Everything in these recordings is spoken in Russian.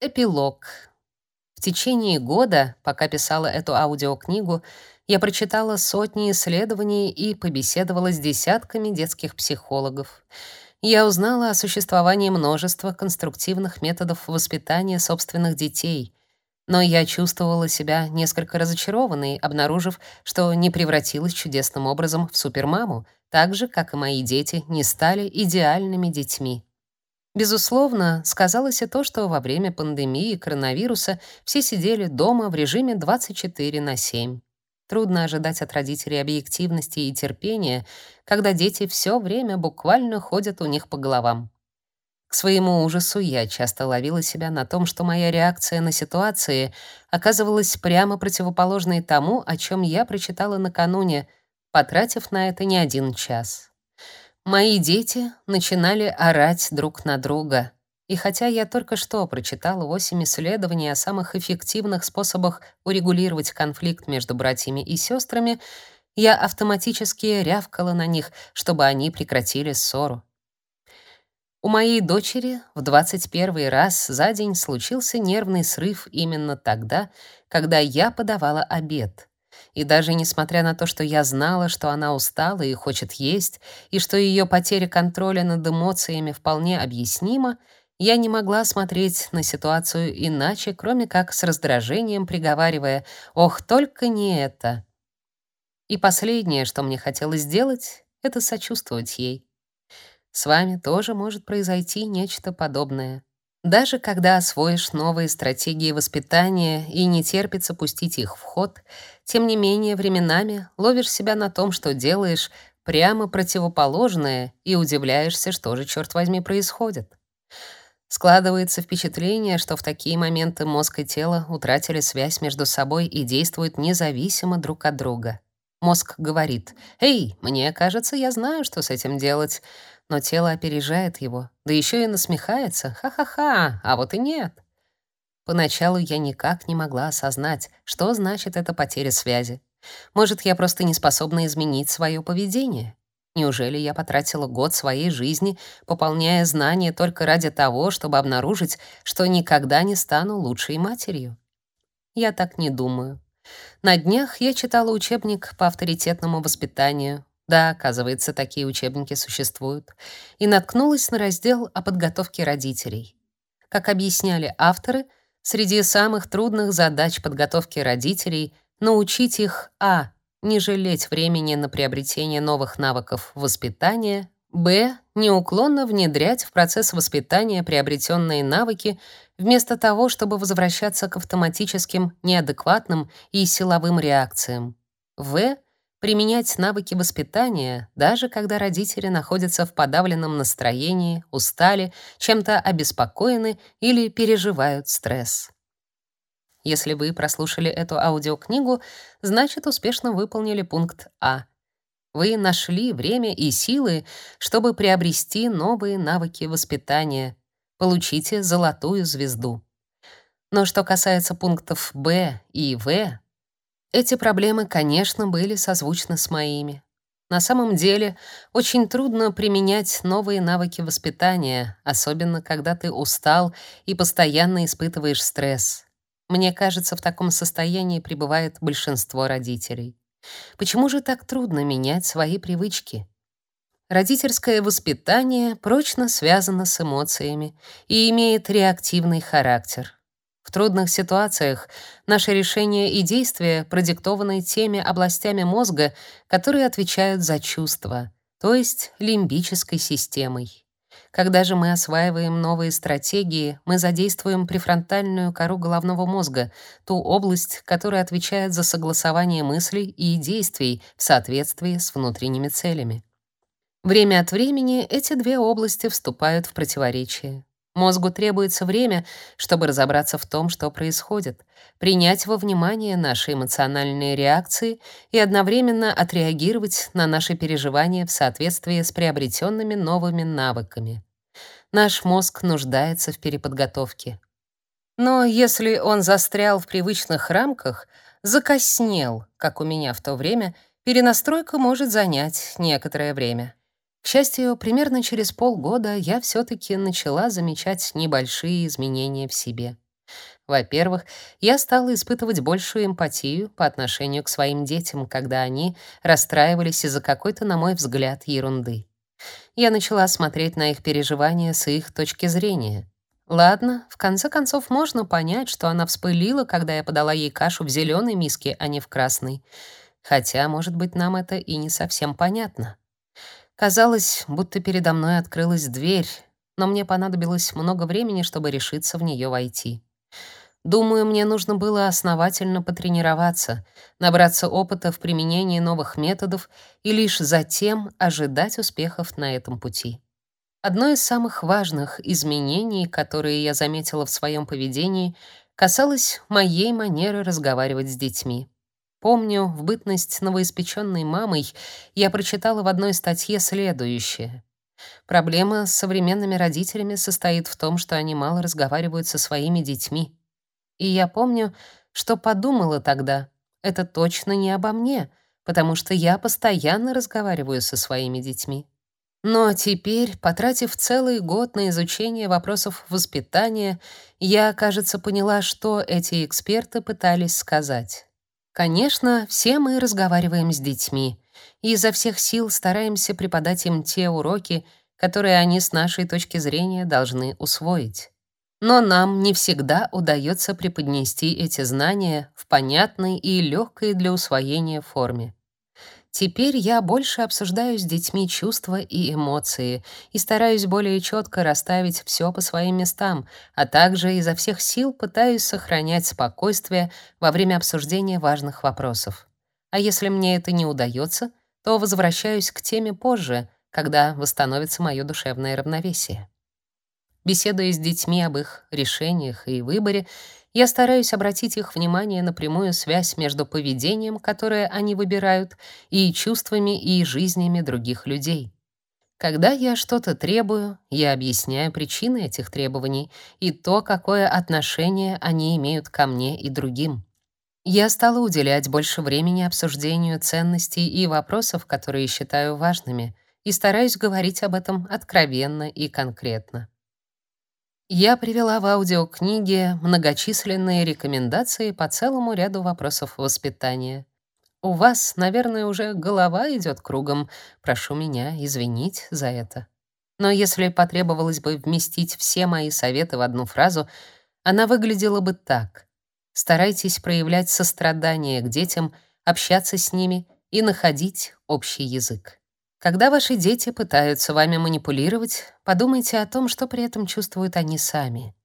Эпилог. В течение года, пока писала эту аудиокнигу, я прочитала сотни исследований и побеседовала с десятками детских психологов. Я узнала о существовании множества конструктивных методов воспитания собственных детей, но я чувствовала себя несколько разочарованной, обнаружив, что не превратилась чудесным образом в супермаму, так же, как и мои дети не стали идеальными детьми. Безусловно, сказалось и то, что во время пандемии коронавируса все сидели дома в режиме 24 на 7. Трудно ожидать от родителей объективности и терпения, когда дети все время буквально ходят у них по головам. К своему ужасу я часто ловила себя на том, что моя реакция на ситуации оказывалась прямо противоположной тому, о чем я прочитала накануне, потратив на это не один час. Мои дети начинали орать друг на друга. И хотя я только что прочитала восемь исследований о самых эффективных способах урегулировать конфликт между братьями и сестрами, я автоматически рявкала на них, чтобы они прекратили ссору. У моей дочери в 21 раз за день случился нервный срыв именно тогда, когда я подавала обед. И даже несмотря на то, что я знала, что она устала и хочет есть, и что ее потеря контроля над эмоциями вполне объяснима, я не могла смотреть на ситуацию иначе, кроме как с раздражением приговаривая «Ох, только не это!». И последнее, что мне хотелось сделать, это сочувствовать ей. С вами тоже может произойти нечто подобное. Даже когда освоишь новые стратегии воспитания и не терпится пустить их в ход, тем не менее временами ловишь себя на том, что делаешь прямо противоположное и удивляешься, что же черт возьми происходит. Складывается впечатление, что в такие моменты мозг и тело утратили связь между собой и действуют независимо друг от друга. Мозг говорит: "Эй, мне кажется, я знаю, что с этим делать" но тело опережает его, да еще и насмехается. Ха-ха-ха, а вот и нет. Поначалу я никак не могла осознать, что значит эта потеря связи. Может, я просто не способна изменить свое поведение? Неужели я потратила год своей жизни, пополняя знания только ради того, чтобы обнаружить, что никогда не стану лучшей матерью? Я так не думаю. На днях я читала учебник по авторитетному воспитанию, да, оказывается, такие учебники существуют. И наткнулась на раздел о подготовке родителей. Как объясняли авторы, среди самых трудных задач подготовки родителей научить их а. не жалеть времени на приобретение новых навыков воспитания, б. неуклонно внедрять в процесс воспитания приобретенные навыки вместо того, чтобы возвращаться к автоматическим, неадекватным и силовым реакциям, в применять навыки воспитания, даже когда родители находятся в подавленном настроении, устали, чем-то обеспокоены или переживают стресс. Если вы прослушали эту аудиокнигу, значит, успешно выполнили пункт А. Вы нашли время и силы, чтобы приобрести новые навыки воспитания. Получите золотую звезду. Но что касается пунктов Б и В, эти проблемы, конечно, были созвучны с моими. На самом деле, очень трудно применять новые навыки воспитания, особенно когда ты устал и постоянно испытываешь стресс. Мне кажется, в таком состоянии пребывает большинство родителей. Почему же так трудно менять свои привычки? Родительское воспитание прочно связано с эмоциями и имеет реактивный характер. В трудных ситуациях наши решения и действия продиктованы теми областями мозга, которые отвечают за чувства, то есть лимбической системой. Когда же мы осваиваем новые стратегии, мы задействуем префронтальную кору головного мозга, ту область, которая отвечает за согласование мыслей и действий в соответствии с внутренними целями. Время от времени эти две области вступают в противоречие. Мозгу требуется время, чтобы разобраться в том, что происходит, принять во внимание наши эмоциональные реакции и одновременно отреагировать на наши переживания в соответствии с приобретенными новыми навыками. Наш мозг нуждается в переподготовке. Но если он застрял в привычных рамках, закоснел, как у меня в то время, перенастройка может занять некоторое время. К счастью, примерно через полгода я все таки начала замечать небольшие изменения в себе. Во-первых, я стала испытывать большую эмпатию по отношению к своим детям, когда они расстраивались из-за какой-то, на мой взгляд, ерунды. Я начала смотреть на их переживания с их точки зрения. Ладно, в конце концов можно понять, что она вспылила, когда я подала ей кашу в зеленой миске, а не в красной. Хотя, может быть, нам это и не совсем понятно. Казалось, будто передо мной открылась дверь, но мне понадобилось много времени, чтобы решиться в нее войти. Думаю, мне нужно было основательно потренироваться, набраться опыта в применении новых методов и лишь затем ожидать успехов на этом пути. Одно из самых важных изменений, которые я заметила в своем поведении, касалось моей манеры разговаривать с детьми. Помню, в бытность новоиспеченной мамой я прочитала в одной статье следующее. Проблема с современными родителями состоит в том, что они мало разговаривают со своими детьми. И я помню, что подумала тогда, это точно не обо мне, потому что я постоянно разговариваю со своими детьми. Но теперь, потратив целый год на изучение вопросов воспитания, я, кажется, поняла, что эти эксперты пытались сказать. Конечно, все мы разговариваем с детьми и изо всех сил стараемся преподать им те уроки, которые они с нашей точки зрения должны усвоить. Но нам не всегда удается преподнести эти знания в понятной и легкой для усвоения форме. Теперь я больше обсуждаю с детьми чувства и эмоции и стараюсь более четко расставить все по своим местам, а также изо всех сил пытаюсь сохранять спокойствие во время обсуждения важных вопросов. А если мне это не удается, то возвращаюсь к теме позже, когда восстановится мое душевное равновесие. Беседуя с детьми об их решениях и выборе, я стараюсь обратить их внимание на прямую связь между поведением, которое они выбирают, и чувствами и жизнями других людей. Когда я что-то требую, я объясняю причины этих требований и то, какое отношение они имеют ко мне и другим. Я стала уделять больше времени обсуждению ценностей и вопросов, которые считаю важными, и стараюсь говорить об этом откровенно и конкретно. Я привела в аудиокниге многочисленные рекомендации по целому ряду вопросов воспитания. У вас, наверное, уже голова идет кругом. Прошу меня извинить за это. Но если потребовалось бы вместить все мои советы в одну фразу, она выглядела бы так: Старайтесь проявлять сострадание к детям, общаться с ними и находить общий язык. Когда ваши дети пытаются вами манипулировать, подумайте о том, что при этом чувствуют они сами.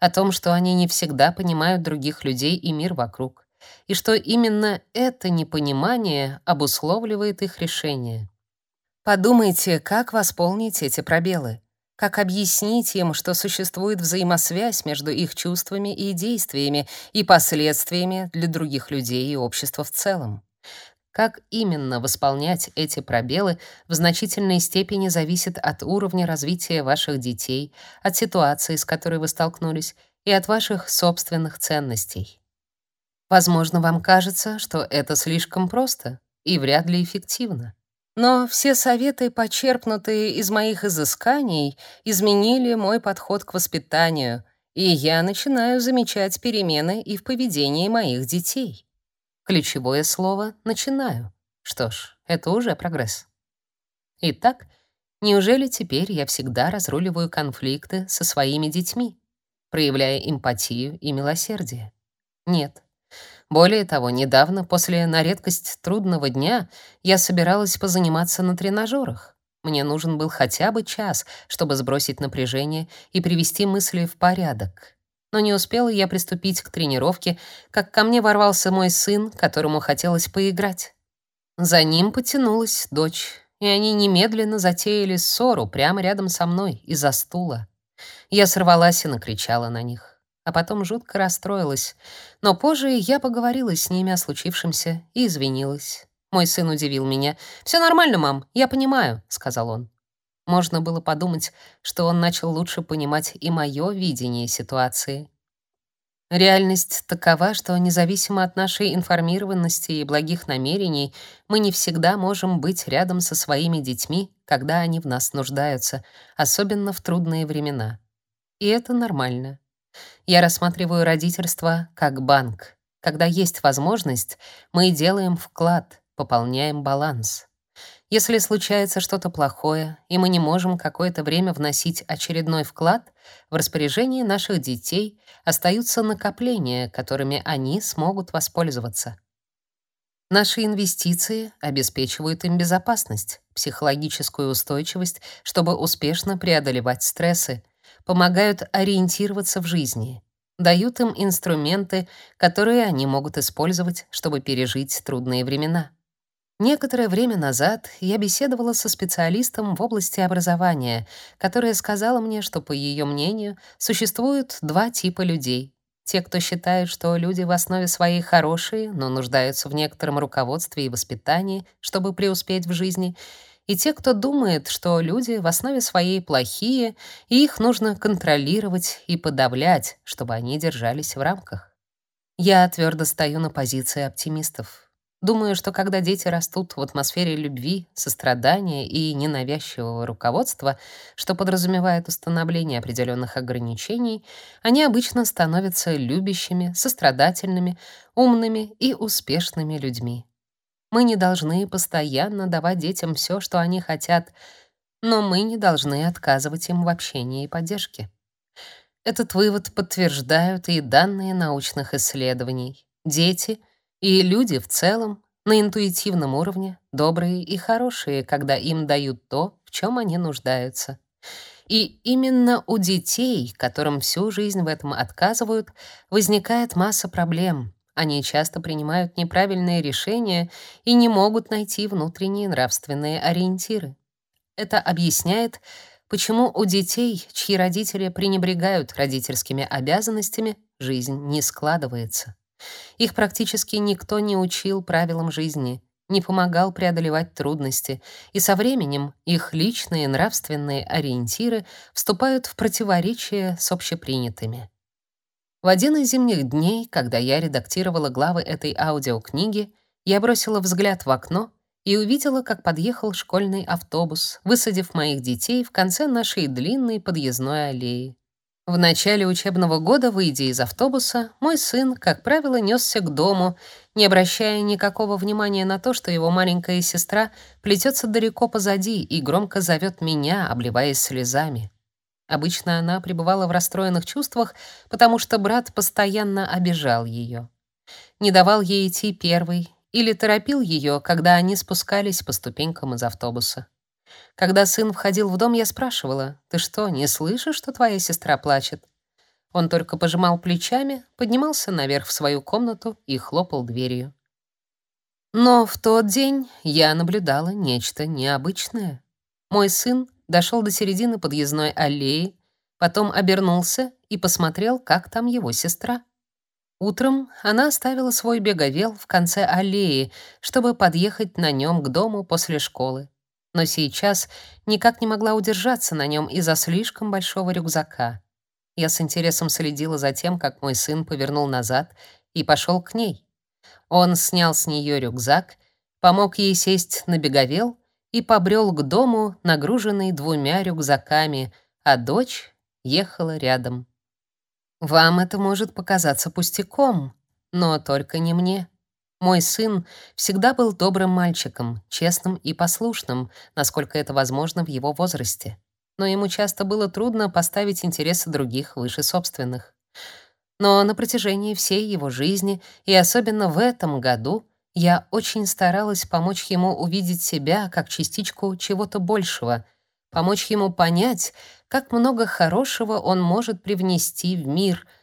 О том, что они не всегда понимают других людей и мир вокруг. И что именно это непонимание обусловливает их решение. Подумайте, как восполнить эти пробелы. Как объяснить им, что существует взаимосвязь между их чувствами и действиями и последствиями для других людей и общества в целом. Как именно восполнять эти пробелы в значительной степени зависит от уровня развития ваших детей, от ситуации, с которой вы столкнулись, и от ваших собственных ценностей. Возможно, вам кажется, что это слишком просто и вряд ли эффективно. Но все советы, почерпнутые из моих изысканий, изменили мой подход к воспитанию, и я начинаю замечать перемены и в поведении моих детей. Ключевое слово «начинаю». Что ж, это уже прогресс. Итак, неужели теперь я всегда разруливаю конфликты со своими детьми, проявляя эмпатию и милосердие? Нет. Более того, недавно, после на редкость трудного дня, я собиралась позаниматься на тренажерах. Мне нужен был хотя бы час, чтобы сбросить напряжение и привести мысли в порядок. Но не успела я приступить к тренировке, как ко мне ворвался мой сын, которому хотелось поиграть. За ним потянулась дочь, и они немедленно затеяли ссору прямо рядом со мной из-за стула. Я сорвалась и накричала на них, а потом жутко расстроилась. Но позже я поговорила с ними о случившемся и извинилась. Мой сын удивил меня. «Все нормально, мам, я понимаю», — сказал он. Можно было подумать, что он начал лучше понимать и мое видение ситуации. Реальность такова, что независимо от нашей информированности и благих намерений, мы не всегда можем быть рядом со своими детьми, когда они в нас нуждаются, особенно в трудные времена. И это нормально. Я рассматриваю родительство как банк. Когда есть возможность, мы делаем вклад, пополняем баланс. Если случается что-то плохое, и мы не можем какое-то время вносить очередной вклад, в распоряжении наших детей остаются накопления, которыми они смогут воспользоваться. Наши инвестиции обеспечивают им безопасность, психологическую устойчивость, чтобы успешно преодолевать стрессы, помогают ориентироваться в жизни, дают им инструменты, которые они могут использовать, чтобы пережить трудные времена. Некоторое время назад я беседовала со специалистом в области образования, которая сказала мне, что, по ее мнению, существуют два типа людей. Те, кто считает, что люди в основе своей хорошие, но нуждаются в некотором руководстве и воспитании, чтобы преуспеть в жизни, и те, кто думает, что люди в основе своей плохие, и их нужно контролировать и подавлять, чтобы они держались в рамках. Я твердо стою на позиции оптимистов. Думаю, что когда дети растут в атмосфере любви, сострадания и ненавязчивого руководства, что подразумевает установление определенных ограничений, они обычно становятся любящими, сострадательными, умными и успешными людьми. Мы не должны постоянно давать детям все, что они хотят, но мы не должны отказывать им в общении и поддержке. Этот вывод подтверждают и данные научных исследований. Дети — и люди в целом на интуитивном уровне добрые и хорошие, когда им дают то, в чем они нуждаются. И именно у детей, которым всю жизнь в этом отказывают, возникает масса проблем. Они часто принимают неправильные решения и не могут найти внутренние нравственные ориентиры. Это объясняет, почему у детей, чьи родители пренебрегают родительскими обязанностями, жизнь не складывается. Их практически никто не учил правилам жизни, не помогал преодолевать трудности, и со временем их личные нравственные ориентиры вступают в противоречие с общепринятыми. В один из зимних дней, когда я редактировала главы этой аудиокниги, я бросила взгляд в окно и увидела, как подъехал школьный автобус, высадив моих детей в конце нашей длинной подъездной аллеи. В начале учебного года, выйдя из автобуса, мой сын, как правило, несся к дому, не обращая никакого внимания на то, что его маленькая сестра плетется далеко позади и громко зовет меня, обливаясь слезами. Обычно она пребывала в расстроенных чувствах, потому что брат постоянно обижал ее. Не давал ей идти первой или торопил ее, когда они спускались по ступенькам из автобуса. Когда сын входил в дом, я спрашивала: "Ты что, не слышишь, что твоя сестра плачет?" Он только пожимал плечами, поднимался наверх в свою комнату и хлопал дверью. Но в тот день я наблюдала нечто необычное. Мой сын дошел до середины подъездной аллеи, потом обернулся и посмотрел, как там его сестра. Утром она оставила свой беговел в конце аллеи, чтобы подъехать на нем к дому после школы но сейчас никак не могла удержаться на нем из-за слишком большого рюкзака. Я с интересом следила за тем, как мой сын повернул назад и пошел к ней. Он снял с нее рюкзак, помог ей сесть на беговел и побрел к дому, нагруженный двумя рюкзаками, а дочь ехала рядом. Вам это может показаться пустяком, но только не мне. Мой сын всегда был добрым мальчиком, честным и послушным, насколько это возможно в его возрасте. Но ему часто было трудно поставить интересы других выше собственных. Но на протяжении всей его жизни, и особенно в этом году, я очень старалась помочь ему увидеть себя как частичку чего-то большего, помочь ему понять, как много хорошего он может привнести в мир —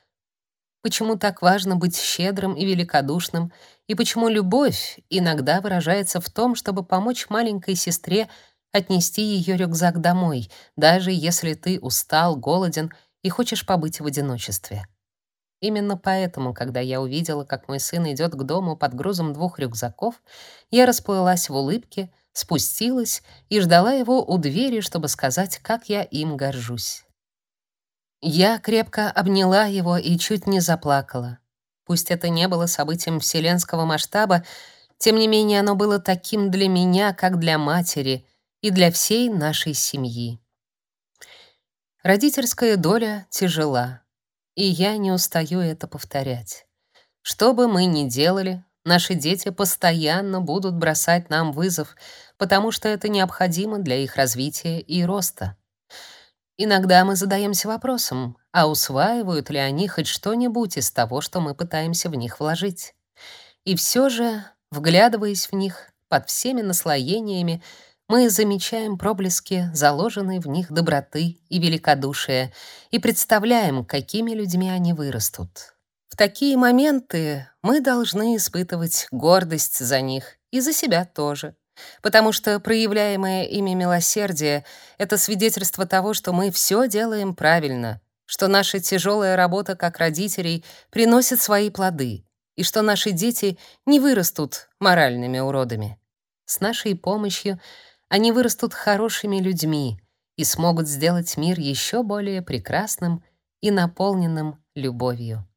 почему так важно быть щедрым и великодушным, и почему любовь иногда выражается в том, чтобы помочь маленькой сестре отнести ее рюкзак домой, даже если ты устал, голоден и хочешь побыть в одиночестве. Именно поэтому, когда я увидела, как мой сын идет к дому под грузом двух рюкзаков, я расплылась в улыбке, спустилась и ждала его у двери, чтобы сказать, как я им горжусь. Я крепко обняла его и чуть не заплакала. Пусть это не было событием вселенского масштаба, тем не менее оно было таким для меня, как для матери и для всей нашей семьи. Родительская доля тяжела. И я не устаю это повторять. Что бы мы ни делали, наши дети постоянно будут бросать нам вызов, потому что это необходимо для их развития и роста. Иногда мы задаемся вопросом, а усваивают ли они хоть что-нибудь из того, что мы пытаемся в них вложить. И все же, вглядываясь в них под всеми наслоениями, мы замечаем проблески заложенной в них доброты и великодушия и представляем, какими людьми они вырастут. В такие моменты мы должны испытывать гордость за них и за себя тоже, потому что проявляемое ими милосердие — это свидетельство того, что мы все делаем правильно, что наша тяжелая работа как родителей приносит свои плоды и что наши дети не вырастут моральными уродами. С нашей помощью — они вырастут хорошими людьми и смогут сделать мир еще более прекрасным и наполненным любовью.